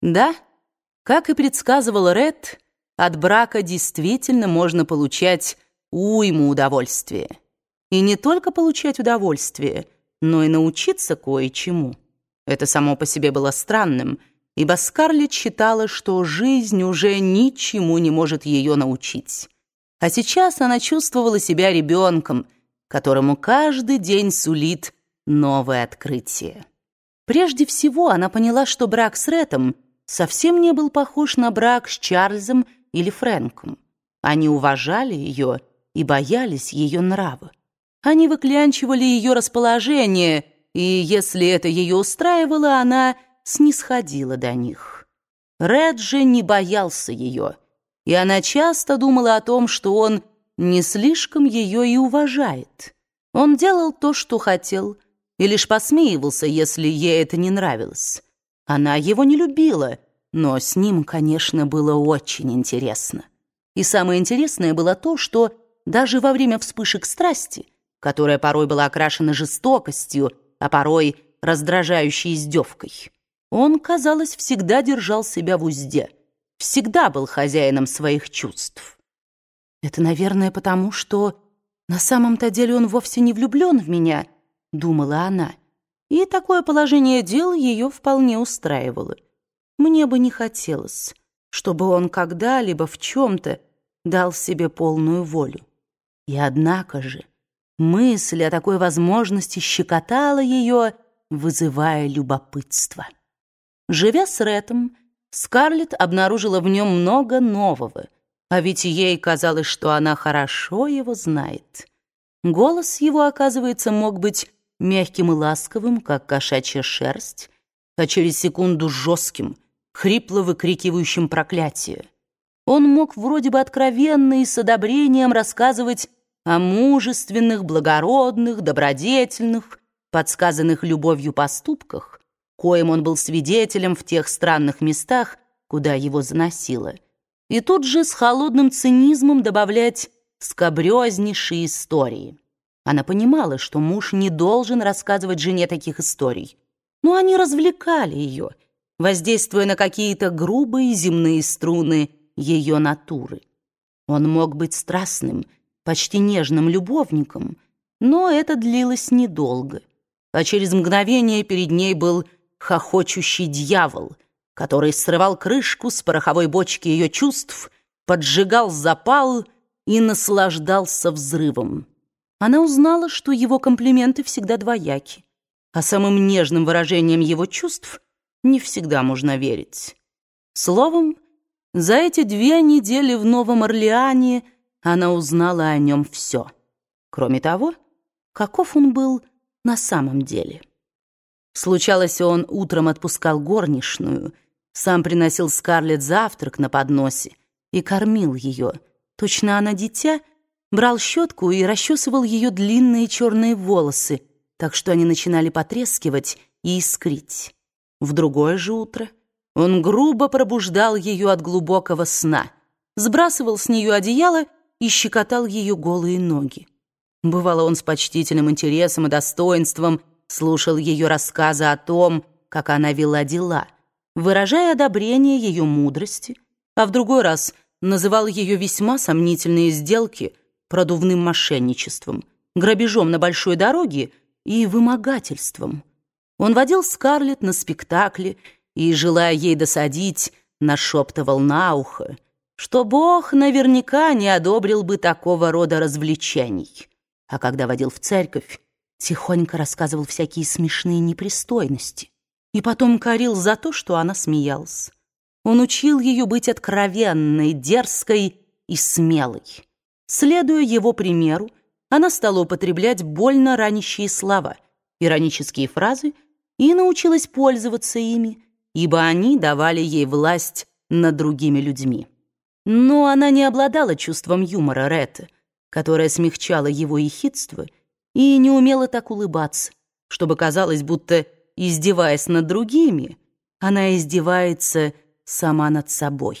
Да, как и предсказывал Ред, от брака действительно можно получать уйму удовольствия. И не только получать удовольствие, но и научиться кое-чему. Это само по себе было странным, ибо Скарлетт считала, что жизнь уже ничему не может ее научить. А сейчас она чувствовала себя ребенком, которому каждый день сулит новое открытие. Прежде всего она поняла, что брак с Рэтом совсем не был похож на брак с Чарльзом или Фрэнком. Они уважали ее и боялись ее нрава. Они выклянчивали ее расположение, и если это ее устраивало, она снисходила до них. Ред же не боялся ее, и она часто думала о том, что он не слишком ее и уважает. Он делал то, что хотел, и лишь посмеивался, если ей это не нравилось. Она его не любила, но с ним, конечно, было очень интересно. И самое интересное было то, что даже во время вспышек страсти, которая порой была окрашена жестокостью, а порой раздражающей издевкой, он, казалось, всегда держал себя в узде, всегда был хозяином своих чувств. «Это, наверное, потому, что на самом-то деле он вовсе не влюблен в меня», — думала она. И такое положение дел ее вполне устраивало. Мне бы не хотелось, чтобы он когда-либо в чем-то дал себе полную волю. И однако же мысль о такой возможности щекотала ее, вызывая любопытство. Живя с Рэтом, Скарлетт обнаружила в нем много нового, а ведь ей казалось, что она хорошо его знает. Голос его, оказывается, мог быть мягким и ласковым, как кошачья шерсть, а через секунду жестким — хрипло выкрикивающим проклятие. Он мог вроде бы откровенно и с одобрением рассказывать о мужественных, благородных, добродетельных, подсказанных любовью поступках, коим он был свидетелем в тех странных местах, куда его заносило, и тут же с холодным цинизмом добавлять скобрезнейшие истории. Она понимала, что муж не должен рассказывать жене таких историй, но они развлекали ее — воздействуя на какие-то грубые земные струны ее натуры. Он мог быть страстным, почти нежным любовником, но это длилось недолго, а через мгновение перед ней был хохочущий дьявол, который срывал крышку с пороховой бочки ее чувств, поджигал запал и наслаждался взрывом. Она узнала, что его комплименты всегда двояки, а самым нежным выражением его чувств — не всегда можно верить. Словом, за эти две недели в Новом Орлеане она узнала о нем все. Кроме того, каков он был на самом деле. Случалось, он утром отпускал горничную, сам приносил Скарлетт завтрак на подносе и кормил ее. Точно она дитя, брал щетку и расчесывал ее длинные черные волосы, так что они начинали потрескивать и искрить. В другое же утро он грубо пробуждал ее от глубокого сна, сбрасывал с нее одеяло и щекотал ее голые ноги. Бывало, он с почтительным интересом и достоинством слушал ее рассказы о том, как она вела дела, выражая одобрение ее мудрости, а в другой раз называл ее весьма сомнительные сделки продувным мошенничеством, грабежом на большой дороге и вымогательством. Он водил Скарлетт на спектакли и, желая ей досадить, нашептывал на ухо, что Бог наверняка не одобрил бы такого рода развлечений. А когда водил в церковь, тихонько рассказывал всякие смешные непристойности и потом корил за то, что она смеялась. Он учил ее быть откровенной, дерзкой и смелой. Следуя его примеру, она стала употреблять больно ранящие слова, иронические фразы — и научилась пользоваться ими, ибо они давали ей власть над другими людьми. Но она не обладала чувством юмора Ретта, которое смягчало его ехидство, и не умела так улыбаться, чтобы казалось, будто, издеваясь над другими, она издевается сама над собой.